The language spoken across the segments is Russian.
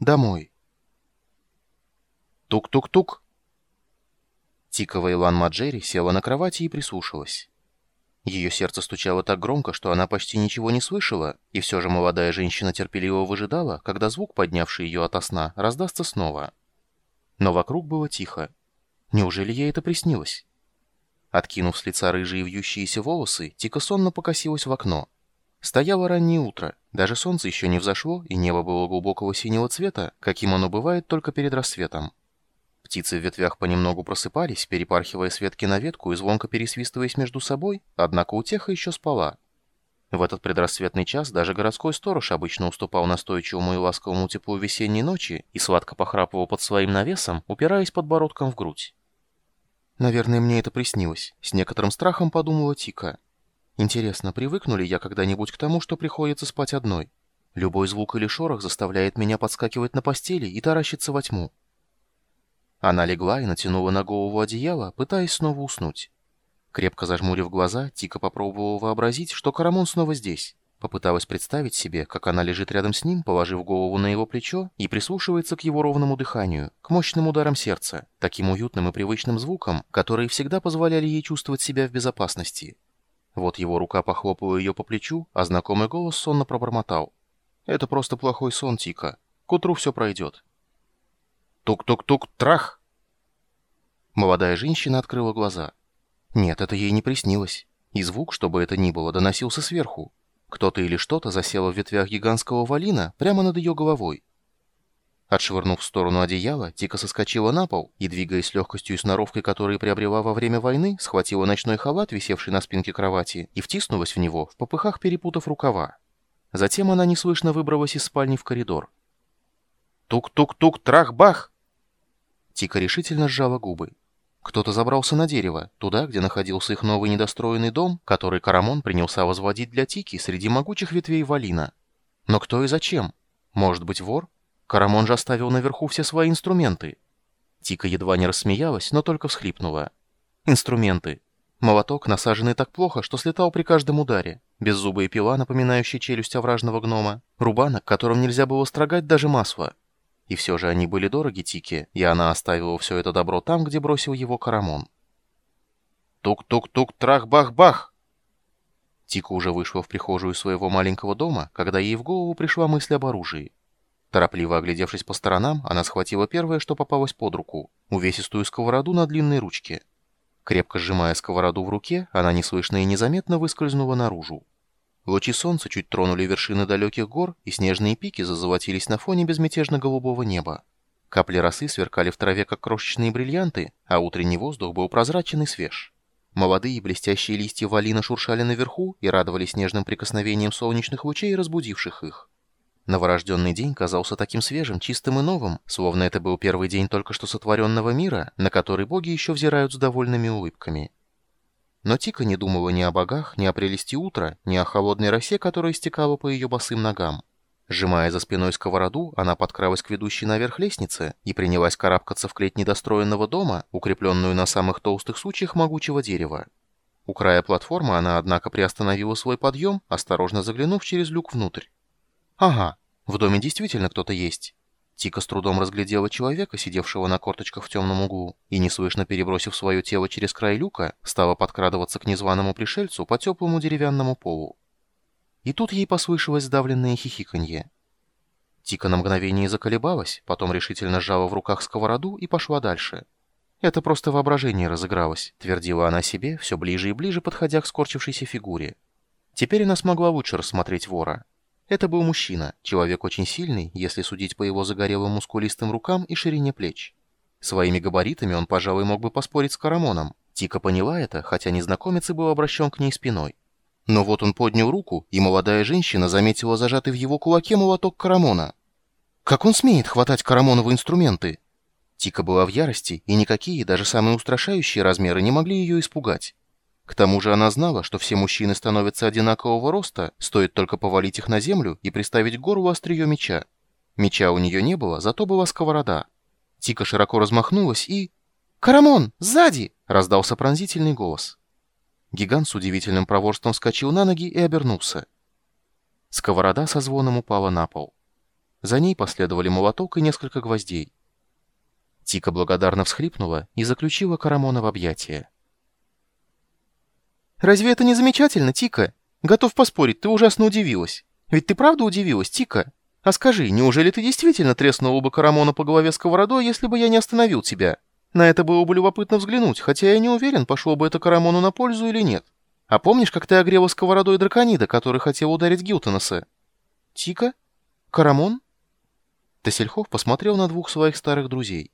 Домой. Тук-тук-тук. Тика Вейлан Маджери села на кровати и прислушалась. Ее сердце стучало так громко, что она почти ничего не слышала, и все же молодая женщина терпеливо выжидала, когда звук, поднявший ее ото сна, раздастся снова. Но вокруг было тихо. Неужели ей это приснилось? Откинув с лица рыжие вьющиеся волосы, Тика сонно покосилась в окно. Стояло раннее утро, даже солнце еще не взошло, и небо было глубокого синего цвета, каким оно бывает только перед рассветом. Птицы в ветвях понемногу просыпались, перепархивая с ветки на ветку и звонко пересвистываясь между собой, однако утеха еще спала. В этот предрассветный час даже городской сторож обычно уступал настойчивому и ласковому теплу весенней ночи и сладко похрапывал под своим навесом, упираясь подбородком в грудь. «Наверное, мне это приснилось», — с некоторым страхом подумала Тика. «Интересно, привыкну ли я когда-нибудь к тому, что приходится спать одной? Любой звук или шорох заставляет меня подскакивать на постели и таращиться во тьму. Она легла и натянула на голову одеяло, пытаясь снова уснуть. Крепко зажмурив глаза, Тика попробовала вообразить, что Карамон снова здесь. Попыталась представить себе, как она лежит рядом с ним, положив голову на его плечо и прислушивается к его ровному дыханию, к мощным ударам сердца, таким уютным и привычным звукам, которые всегда позволяли ей чувствовать себя в безопасности. Вот его рука похлопала ее по плечу, а знакомый голос сонно пробормотал. «Это просто плохой сон, Тика. К утру все пройдет». Тук-тук-тук, трах! Молодая женщина открыла глаза. Нет, это ей не приснилось. И звук, чтобы это ни было, доносился сверху. Кто-то или что-то засело в ветвях гигантского валина прямо над ее головой. Отшвырнув в сторону одеяла, Тика соскочила на пол и, двигаясь с легкостью и сноровкой, которую приобрела во время войны, схватила ночной халат, висевший на спинке кровати, и втиснулась в него, в попыхах перепутав рукава. Затем она неслышно выбралась из спальни в коридор. «Тук-тук-тук, трах-бах!» Тика решительно сжала губы. Кто-то забрался на дерево, туда, где находился их новый недостроенный дом, который Карамон принялся возводить для Тики среди могучих ветвей валина. Но кто и зачем? Может быть, вор? Карамон же оставил наверху все свои инструменты. Тика едва не рассмеялась, но только всхлипнула. Инструменты. Молоток, насаженный так плохо, что слетал при каждом ударе. Беззубая пила, напоминающая челюсть овражного гнома. Рубанок, которым нельзя было строгать даже масло. И все же они были дороги Тике, и она оставила все это добро там, где бросил его Карамон. Тук-тук-тук, трах-бах-бах! Тика уже вышла в прихожую своего маленького дома, когда ей в голову пришла мысль об оружии. Торопливо оглядевшись по сторонам, она схватила первое, что попалось под руку — увесистую сковороду на длинной ручке. Крепко сжимая сковороду в руке, она неслышно и незаметно выскользнула наружу. Лучи солнца чуть тронули вершины далеких гор, и снежные пики зазолотились на фоне безмятежно-голубого неба. Капли росы сверкали в траве, как крошечные бриллианты, а утренний воздух был прозрачен и свеж. Молодые блестящие листья валина шуршали наверху и радовались нежным прикосновением солнечных лучей, разбудивших их. Новорожденный день казался таким свежим, чистым и новым, словно это был первый день только что сотворенного мира, на который боги еще взирают с довольными улыбками. Но Тика не думала ни о богах, ни о прелести утра, ни о холодной росе, которая стекала по ее босым ногам. Сжимая за спиной сковороду, она подкралась к ведущей наверх лестнице и принялась карабкаться в клеть недостроенного дома, укрепленную на самых толстых сучьях могучего дерева. У края платформы она, однако, приостановила свой подъем, осторожно заглянув через люк внутрь. «Ага, в доме действительно кто-то есть». Тика с трудом разглядела человека, сидевшего на корточках в темном углу, и, неслышно перебросив свое тело через край люка, стала подкрадываться к незваному пришельцу по теплому деревянному полу. И тут ей послышалось сдавленное хихиканье. Тика на мгновение заколебалась, потом решительно сжала в руках сковороду и пошла дальше. «Это просто воображение разыгралось», — твердила она себе, все ближе и ближе подходя к скорчившейся фигуре. Теперь она смогла лучше рассмотреть вора. Это был мужчина, человек очень сильный, если судить по его загорелым мускулистым рукам и ширине плеч. Своими габаритами он, пожалуй, мог бы поспорить с Карамоном. Тика поняла это, хотя незнакомец и был обращен к ней спиной. Но вот он поднял руку, и молодая женщина заметила зажатый в его кулаке молоток Карамона. Как он смеет хватать Карамоновы инструменты? Тика была в ярости, и никакие, даже самые устрашающие размеры не могли ее испугать. К тому же она знала, что все мужчины становятся одинакового роста, стоит только повалить их на землю и приставить к горлу острие меча. Меча у нее не было, зато была сковорода. Тика широко размахнулась и... «Карамон! Сзади!» — раздался пронзительный голос. Гигант с удивительным проворством вскочил на ноги и обернулся. Сковорода со звоном упала на пол. За ней последовали молоток и несколько гвоздей. Тика благодарно всхлипнула и заключила Карамона в объятия. «Разве это не замечательно, Тика? Готов поспорить, ты ужасно удивилась. Ведь ты правда удивилась, Тика? А скажи, неужели ты действительно треснула бы Карамона по голове сковородой, если бы я не остановил тебя? На это было бы любопытно взглянуть, хотя я не уверен, пошло бы это Карамону на пользу или нет. А помнишь, как ты огрела сковородой драконида, который хотел ударить Гилтонаса? Тика? Карамон?» Тесельхов посмотрел на двух своих старых друзей.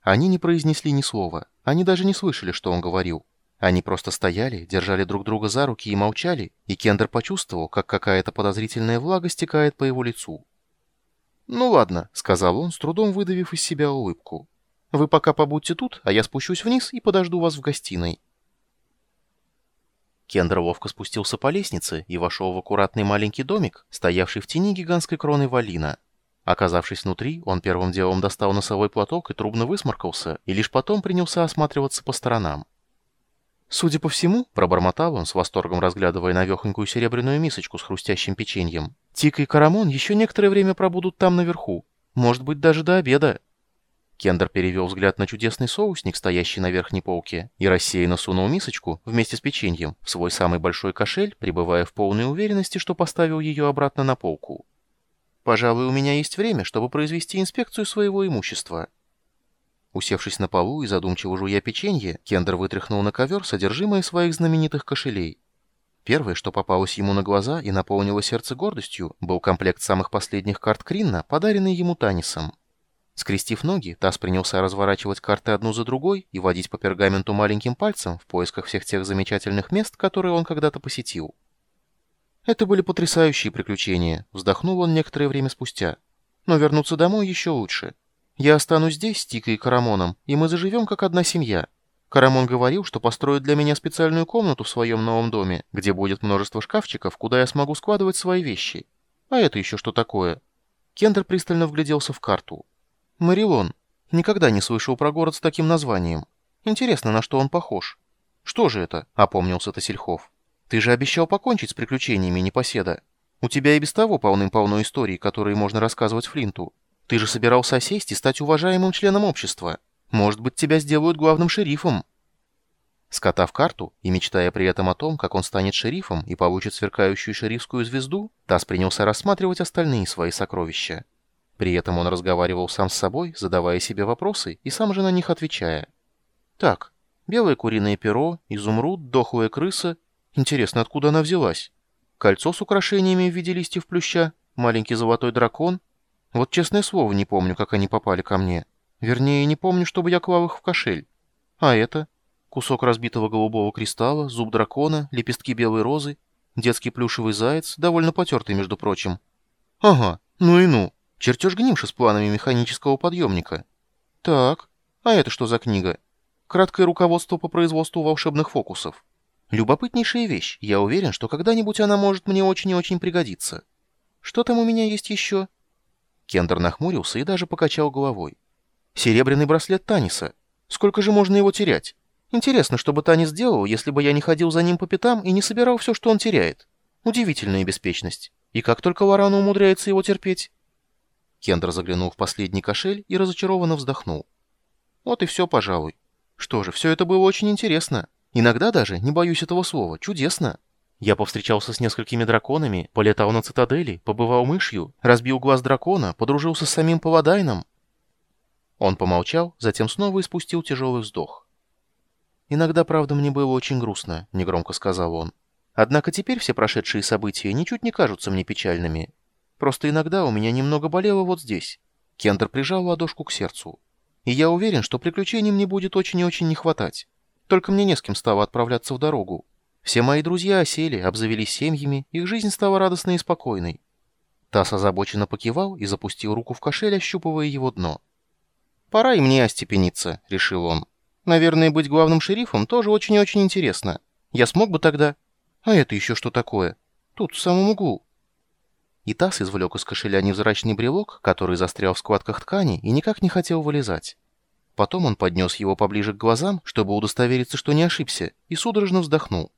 Они не произнесли ни слова, они даже не слышали, что он говорил. Они просто стояли, держали друг друга за руки и молчали, и Кендер почувствовал, как какая-то подозрительная влага стекает по его лицу. «Ну ладно», — сказал он, с трудом выдавив из себя улыбку. «Вы пока побудьте тут, а я спущусь вниз и подожду вас в гостиной». Кендер ловко спустился по лестнице и вошел в аккуратный маленький домик, стоявший в тени гигантской кроны валина. Оказавшись внутри, он первым делом достал носовой платок и трубно высморкался, и лишь потом принялся осматриваться по сторонам. «Судя по всему», — пробормотал он, с восторгом разглядывая навехонькую серебряную мисочку с хрустящим печеньем, «Тика и Карамон еще некоторое время пробудут там наверху. Может быть, даже до обеда». Кендер перевел взгляд на чудесный соусник, стоящий на верхней полке, и рассеянно сунул мисочку вместе с печеньем в свой самый большой кошель, пребывая в полной уверенности, что поставил ее обратно на полку. «Пожалуй, у меня есть время, чтобы произвести инспекцию своего имущества». Усевшись на полу и задумчиво жуя печенье, Кендер вытряхнул на ковер содержимое своих знаменитых кошелей. Первое, что попалось ему на глаза и наполнило сердце гордостью, был комплект самых последних карт Кринна, подаренный ему Танисом. Скрестив ноги, Тасс принялся разворачивать карты одну за другой и водить по пергаменту маленьким пальцем в поисках всех тех замечательных мест, которые он когда-то посетил. Это были потрясающие приключения, вздохнул он некоторое время спустя. Но вернуться домой еще лучше. Я останусь здесь с Тикой и Карамоном, и мы заживем как одна семья. Карамон говорил, что построит для меня специальную комнату в своем новом доме, где будет множество шкафчиков, куда я смогу складывать свои вещи. А это еще что такое? Кендер пристально вгляделся в карту. Марилон. Никогда не слышал про город с таким названием. Интересно, на что он похож. Что же это? Опомнился Тасельхов. Ты же обещал покончить с приключениями непоседа. У тебя и без того полным-полно историй, которые можно рассказывать Флинту. Ты же собирался сесть и стать уважаемым членом общества. Может быть, тебя сделают главным шерифом». Скотав карту и мечтая при этом о том, как он станет шерифом и получит сверкающую шерифскую звезду, Тасс принялся рассматривать остальные свои сокровища. При этом он разговаривал сам с собой, задавая себе вопросы и сам же на них отвечая. «Так, белое куриное перо, изумруд, дохлая крыса. Интересно, откуда она взялась? Кольцо с украшениями в виде листьев плюща, маленький золотой дракон, вот честное слово, не помню, как они попали ко мне. Вернее, не помню, чтобы я клал их в кошель. А это? Кусок разбитого голубого кристалла, зуб дракона, лепестки белой розы, детский плюшевый заяц, довольно потертый, между прочим. Ага, ну и ну. Чертеж гнимша с планами механического подъемника. Так, а это что за книга? Краткое руководство по производству волшебных фокусов. Любопытнейшая вещь. Я уверен, что когда-нибудь она может мне очень и очень пригодиться. Что там у меня есть еще? Кендер нахмурился и даже покачал головой. «Серебряный браслет Таниса. Сколько же можно его терять? Интересно, что бы Танис сделал, если бы я не ходил за ним по пятам и не собирал все, что он теряет? Удивительная беспечность. И как только Варана умудряется его терпеть?» Кендер заглянул в последний кошель и разочарованно вздохнул. «Вот и все, пожалуй. Что же, все это было очень интересно. Иногда даже, не боюсь этого слова, чудесно». Я повстречался с несколькими драконами, полетал на цитадели, побывал мышью, разбил глаз дракона, подружился с самим Паладайном. Он помолчал, затем снова испустил тяжелый вздох. «Иногда, правда, мне было очень грустно», — негромко сказал он. «Однако теперь все прошедшие события ничуть не кажутся мне печальными. Просто иногда у меня немного болело вот здесь». Кендер прижал ладошку к сердцу. «И я уверен, что приключений мне будет очень и очень не хватать. Только мне не с кем стало отправляться в дорогу. Все мои друзья осели, обзавелись семьями, их жизнь стала радостной и спокойной. Тасс озабоченно покивал и запустил руку в кошель, ощупывая его дно. «Пора и мне остепениться», — решил он. «Наверное, быть главным шерифом тоже очень и очень интересно. Я смог бы тогда...» «А это еще что такое?» «Тут, в самом углу». И Тасс извлек из кошеля невзрачный брелок, который застрял в складках ткани и никак не хотел вылезать. Потом он поднес его поближе к глазам, чтобы удостовериться, что не ошибся, и судорожно вздохнул.